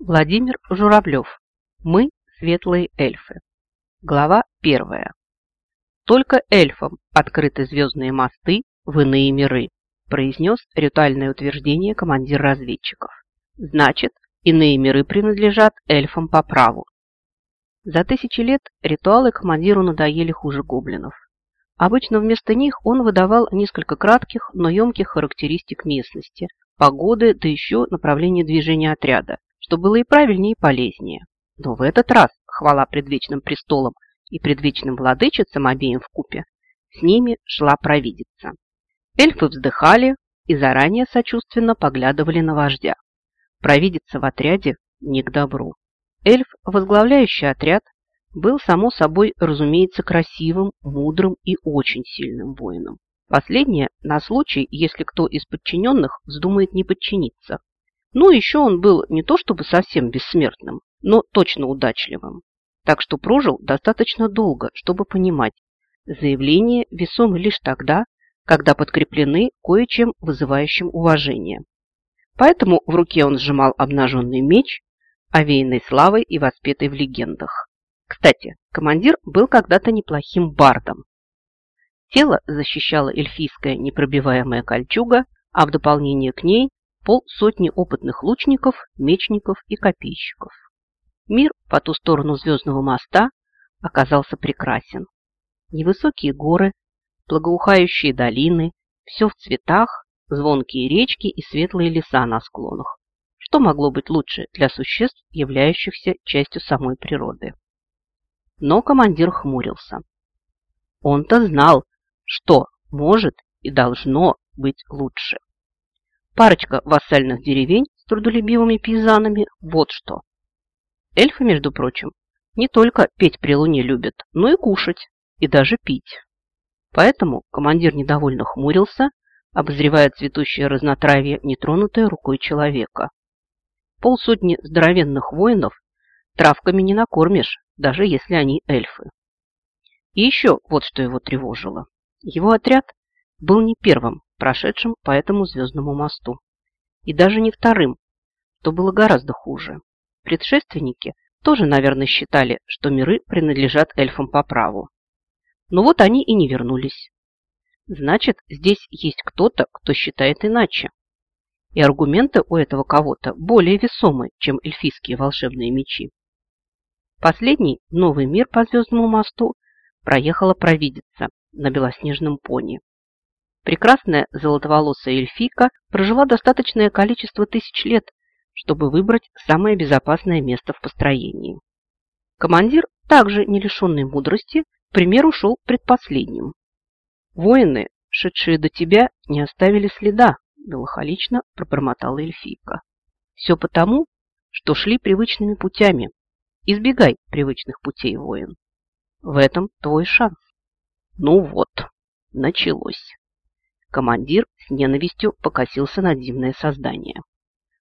Владимир Журавлев. Мы – светлые эльфы. Глава первая. Только эльфам открыты звездные мосты в иные миры, произнес ритуальное утверждение командир разведчиков. Значит, иные миры принадлежат эльфам по праву. За тысячи лет ритуалы командиру надоели хуже гоблинов. Обычно вместо них он выдавал несколько кратких, но емких характеристик местности, погоды, да еще направления движения отряда, что было и правильнее, и полезнее. Но в этот раз, хвала предвечным престолам и предвечным владычицам обеим в купе, с ними шла провидица. Эльфы вздыхали и заранее сочувственно поглядывали на вождя. Провидица в отряде не к добру. Эльф, возглавляющий отряд, был, само собой, разумеется, красивым, мудрым и очень сильным воином. Последнее на случай, если кто из подчиненных вздумает не подчиниться, ну, еще он был не то чтобы совсем бессмертным, но точно удачливым. Так что прожил достаточно долго, чтобы понимать, заявления весомы лишь тогда, когда подкреплены кое-чем вызывающим уважение. Поэтому в руке он сжимал обнаженный меч, овеянный славой и воспетый в легендах. Кстати, командир был когда-то неплохим бардом. Тело защищала эльфийская непробиваемая кольчуга, а в дополнение к ней полсотни опытных лучников, мечников и копейщиков. Мир по ту сторону звездного моста оказался прекрасен. Невысокие горы, благоухающие долины, все в цветах, звонкие речки и светлые леса на склонах. Что могло быть лучше для существ, являющихся частью самой природы? Но командир хмурился. Он-то знал, что может и должно быть лучше. Парочка вассальных деревень с трудолюбивыми пейзанами – вот что. Эльфы, между прочим, не только петь при луне любят, но и кушать, и даже пить. Поэтому командир недовольно хмурился, обозревая цветущее разнотравье, нетронутое рукой человека. Полсотни здоровенных воинов травками не накормишь, даже если они эльфы. И еще вот что его тревожило. Его отряд был не первым, прошедшим по этому звездному мосту. И даже не вторым, что было гораздо хуже. Предшественники тоже, наверное, считали, что миры принадлежат эльфам по праву. Но вот они и не вернулись. Значит, здесь есть кто-то, кто считает иначе. И аргументы у этого кого-то более весомы, чем эльфийские волшебные мечи. Последний новый мир по звездному мосту проехала провидица на белоснежном пони. Прекрасная золотоволосая эльфийка прожила достаточное количество тысяч лет, чтобы выбрать самое безопасное место в построении. Командир, также не лишенный мудрости, к примеру, шел предпоследним. «Воины, шедшие до тебя, не оставили следа», – меланхолично пробормотала эльфийка. «Все потому, что шли привычными путями. Избегай привычных путей, воин. В этом твой шанс». Ну вот, началось. Командир с ненавистью покосился на дивное создание.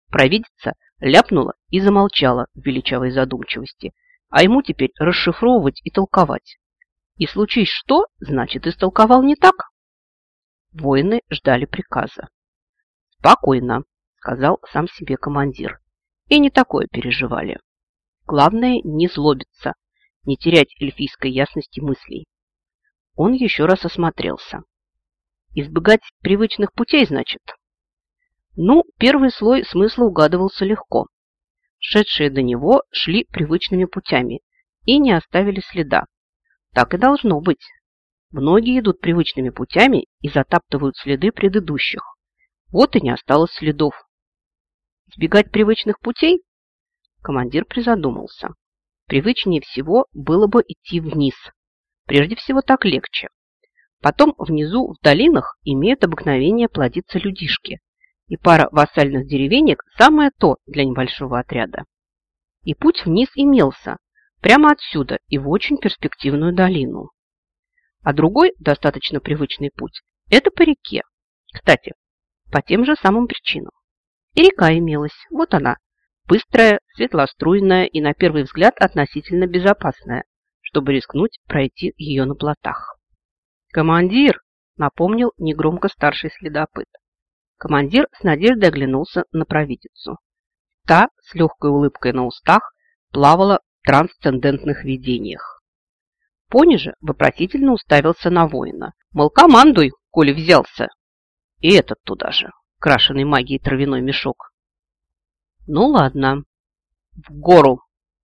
Провидица ляпнула и замолчала в величавой задумчивости, а ему теперь расшифровывать и толковать. И случись что, значит, истолковал не так. Воины ждали приказа. «Спокойно», — сказал сам себе командир. И не такое переживали. Главное не злобиться, не терять эльфийской ясности мыслей. Он еще раз осмотрелся. Избегать привычных путей, значит? Ну, первый слой смысла угадывался легко. Шедшие до него шли привычными путями и не оставили следа. Так и должно быть. Многие идут привычными путями и затаптывают следы предыдущих. Вот и не осталось следов. Избегать привычных путей? Командир призадумался. Привычнее всего было бы идти вниз. Прежде всего так легче. Потом внизу, в долинах, имеют обыкновение плодиться людишки. И пара вассальных деревенек – самое то для небольшого отряда. И путь вниз имелся, прямо отсюда и в очень перспективную долину. А другой, достаточно привычный путь – это по реке. Кстати, по тем же самым причинам. И река имелась, вот она, быстрая, светлоструйная и, на первый взгляд, относительно безопасная, чтобы рискнуть пройти ее на плотах. «Командир!» – напомнил негромко старший следопыт. Командир с надеждой оглянулся на провидицу. Та с легкой улыбкой на устах плавала в трансцендентных видениях. Пони же вопросительно уставился на воина. Мол, командуй, коли взялся. И этот туда же, крашеный магией травяной мешок. Ну ладно, в гору,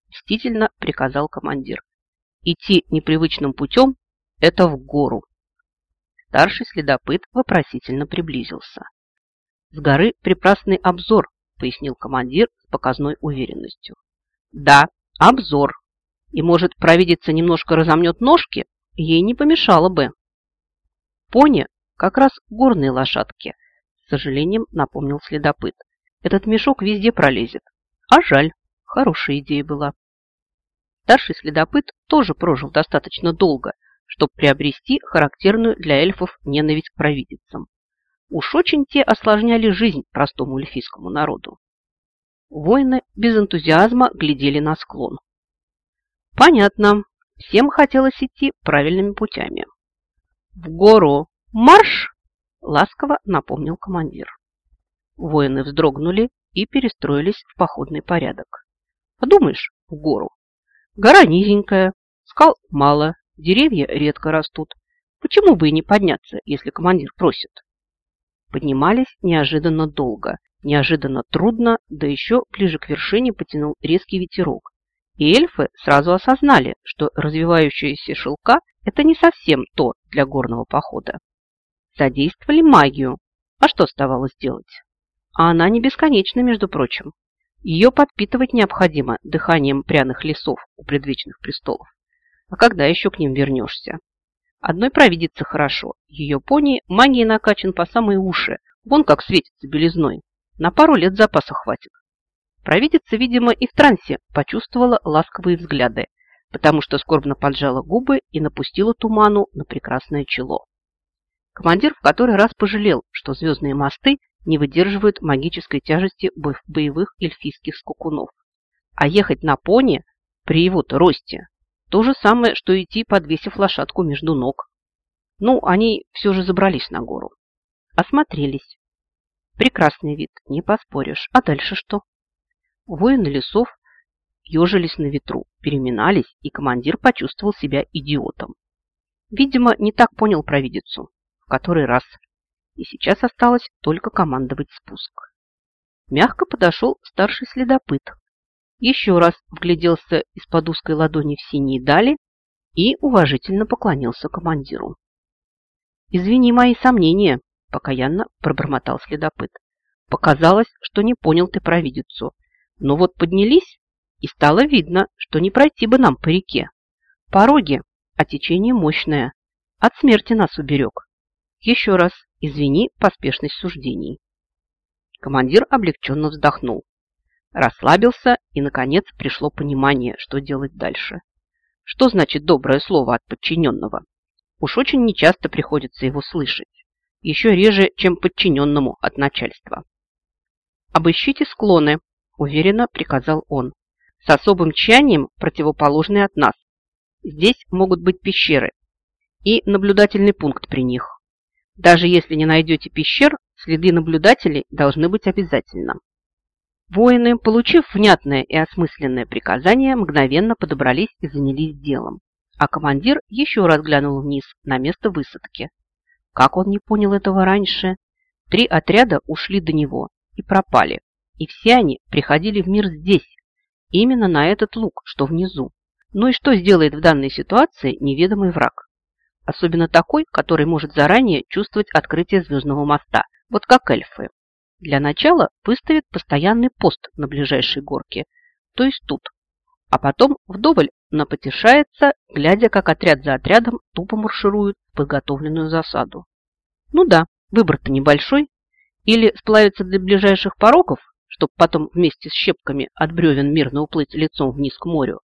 мстительно приказал командир. Идти непривычным путем – это в гору. Старший следопыт вопросительно приблизился. С горы прекрасный обзор, пояснил командир с показной уверенностью. Да, обзор. И может провидица немножко разомнет ножки, ей не помешало бы. Пони как раз горные лошадки, с сожалением напомнил следопыт. Этот мешок везде пролезет. А жаль, хорошая идея была. Старший следопыт тоже прожил достаточно долго, чтобы приобрести характерную для эльфов ненависть к провидицам. Уж очень те осложняли жизнь простому эльфийскому народу. Воины без энтузиазма глядели на склон. Понятно, всем хотелось идти правильными путями. «В гору! Марш!» – ласково напомнил командир. Воины вздрогнули и перестроились в походный порядок. Подумаешь, в гору. Гора низенькая, скал мало, деревья редко растут. Почему бы и не подняться, если командир просит? Поднимались неожиданно долго, неожиданно трудно, да еще ближе к вершине потянул резкий ветерок. И эльфы сразу осознали, что развивающаяся шелка – это не совсем то для горного похода. Задействовали магию. А что оставалось делать? А она не бесконечна, между прочим. Ее подпитывать необходимо дыханием пряных лесов у предвечных престолов. А когда еще к ним вернешься? Одной провидится хорошо. Ее пони магией накачан по самые уши. Вон как светится белизной. На пару лет запаса хватит. Провидица, видимо, и в трансе почувствовала ласковые взгляды, потому что скорбно поджала губы и напустила туману на прекрасное чело. Командир в который раз пожалел, что звездные мосты не выдерживают магической тяжести боевых эльфийских скукунов. А ехать на пони при его-то росте то же самое, что идти, подвесив лошадку между ног. Ну, они все же забрались на гору. Осмотрелись. Прекрасный вид, не поспоришь. А дальше что? Воины лесов ежились на ветру, переминались, и командир почувствовал себя идиотом. Видимо, не так понял провидицу, в который раз. И сейчас осталось только командовать спуск. Мягко подошел старший следопыт, еще раз вгляделся из-под узкой ладони в синие дали и уважительно поклонился командиру. «Извини мои сомнения», – покаянно пробормотал следопыт. «Показалось, что не понял ты провидицу. Но вот поднялись, и стало видно, что не пройти бы нам по реке. Пороги, а течение мощное. От смерти нас уберег. Еще раз извини поспешность суждений». Командир облегченно вздохнул расслабился и, наконец, пришло понимание, что делать дальше. Что значит доброе слово от подчиненного? Уж очень нечасто приходится его слышать. Еще реже, чем подчиненному от начальства. «Обыщите склоны», – уверенно приказал он. «С особым тщанием, противоположные от нас. Здесь могут быть пещеры и наблюдательный пункт при них. Даже если не найдете пещер, следы наблюдателей должны быть обязательно. Воины, получив внятное и осмысленное приказание, мгновенно подобрались и занялись делом. А командир еще раз глянул вниз на место высадки. Как он не понял этого раньше? Три отряда ушли до него и пропали. И все они приходили в мир здесь, именно на этот луг, что внизу. Ну и что сделает в данной ситуации неведомый враг? Особенно такой, который может заранее чувствовать открытие звездного моста, вот как эльфы. Для начала выставит постоянный пост на ближайшей горке, то есть тут. А потом вдоволь напотешается, глядя, как отряд за отрядом тупо марширует в подготовленную засаду. Ну да, выбор-то небольшой. Или сплавиться для ближайших пороков, чтобы потом вместе с щепками от бревен мирно уплыть лицом вниз к морю.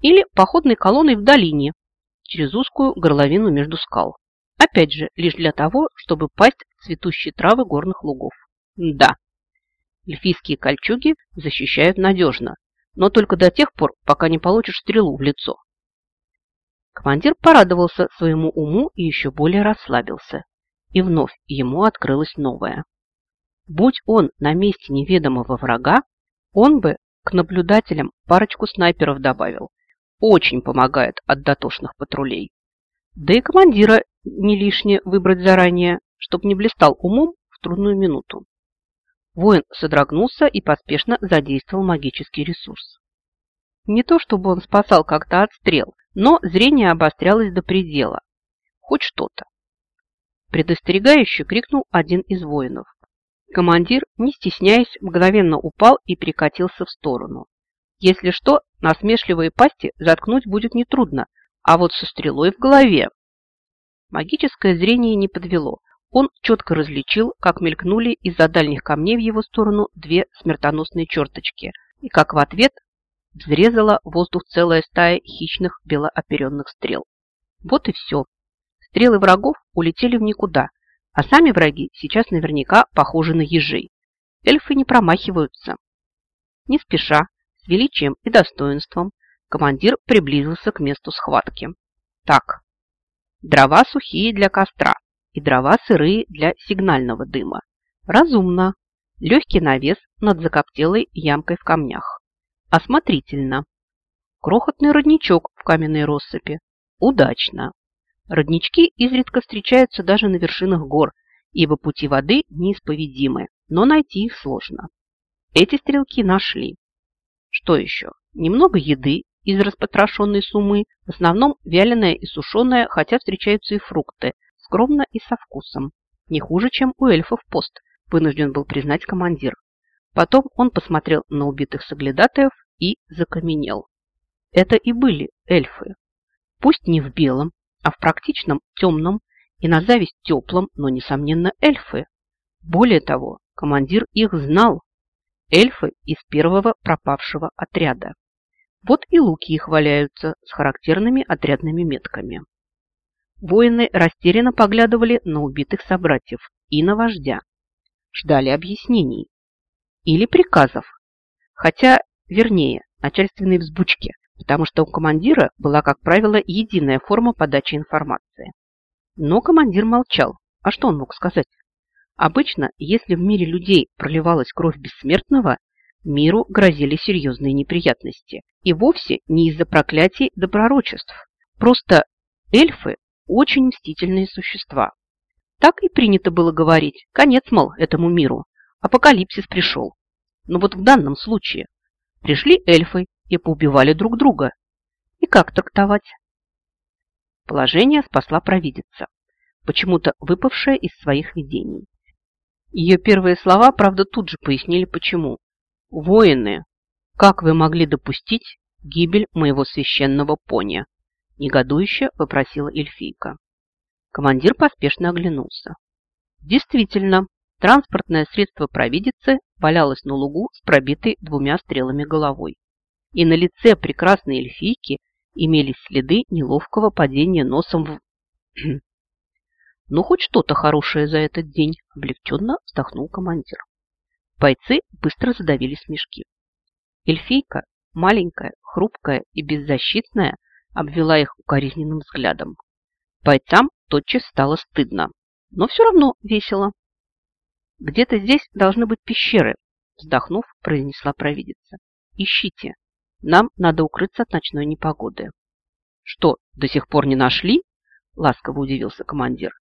Или походной колонной в долине, через узкую горловину между скал. Опять же, лишь для того, чтобы пасть цветущие травы горных лугов. Да, эльфийские кольчуги защищают надежно, но только до тех пор, пока не получишь стрелу в лицо. Командир порадовался своему уму и еще более расслабился. И вновь ему открылось новое. Будь он на месте неведомого врага, Он бы к наблюдателям парочку снайперов добавил. Очень помогает от дотошных патрулей. Да и командира не лишнее выбрать заранее, чтобы не блистал умом в трудную минуту. Воин содрогнулся и поспешно задействовал магический ресурс. Не то чтобы он спасал как-то от стрел, но зрение обострялось до предела. Хоть что-то. Предостерегающе крикнул один из воинов. Командир, не стесняясь, мгновенно упал и перекатился в сторону. Если что, насмешливые пасти заткнуть будет нетрудно, а вот со стрелой в голове. Магическое зрение не подвело. Он четко различил, как мелькнули из-за дальних камней в его сторону две смертоносные черточки, и как в ответ взрезала воздух целая стая хищных белооперенных стрел. Вот и все. Стрелы врагов улетели в никуда, а сами враги сейчас наверняка похожи на ежей. Эльфы не промахиваются. Не спеша, с величием и достоинством, командир приблизился к месту схватки. Так, дрова сухие для костра и дрова сырые для сигнального дыма. Разумно. Легкий навес над закоптелой ямкой в камнях. Осмотрительно. Крохотный родничок в каменной россыпи. Удачно. Роднички изредка встречаются даже на вершинах гор, ибо пути воды неисповедимы, но найти их сложно. Эти стрелки нашли. Что еще? Немного еды из распотрошенной сумы, в основном вяленая и сушеная, хотя встречаются и фрукты, скромно и со вкусом. Не хуже, чем у эльфов пост, вынужден был признать командир. Потом он посмотрел на убитых соглядатаев и закаменел. Это и были эльфы. Пусть не в белом, а в практичном темном и на зависть теплом, но, несомненно, эльфы. Более того, командир их знал. Эльфы из первого пропавшего отряда. Вот и луки их валяются с характерными отрядными метками. Воины растерянно поглядывали на убитых собратьев и на вождя. Ждали объяснений. Или приказов. Хотя, вернее, начальственной взбучки, потому что у командира была, как правило, единая форма подачи информации. Но командир молчал. А что он мог сказать? Обычно, если в мире людей проливалась кровь бессмертного, миру грозили серьезные неприятности. И вовсе не из-за проклятий да пророчеств. Просто эльфы – очень мстительные существа. Так и принято было говорить. Конец, мол, этому миру. Апокалипсис пришел. Но вот в данном случае пришли эльфы и поубивали друг друга. И как трактовать? Положение спасла провидица, почему-то выпавшая из своих видений. Ее первые слова, правда, тут же пояснили, почему. «Воины, как вы могли допустить гибель моего священного пони?» Негодующе попросила эльфийка. Командир поспешно оглянулся. Действительно, транспортное средство провидицы валялось на лугу с пробитой двумя стрелами головой и на лице прекрасной эльфийки имелись следы неловкого падения носом в... «Ну, хоть что-то хорошее за этот день!» – облегченно вздохнул командир. Бойцы быстро задавили смешки. Эльфийка, маленькая, хрупкая и беззащитная, обвела их укоризненным взглядом. Бойцам тотчас стало стыдно, но все равно весело. «Где-то здесь должны быть пещеры», – вздохнув, произнесла провидица. «Ищите, нам надо укрыться от ночной непогоды. Что, до сих пор не нашли? Ласково удивился командир.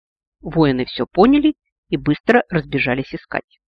Воины все поняли и быстро разбежались искать.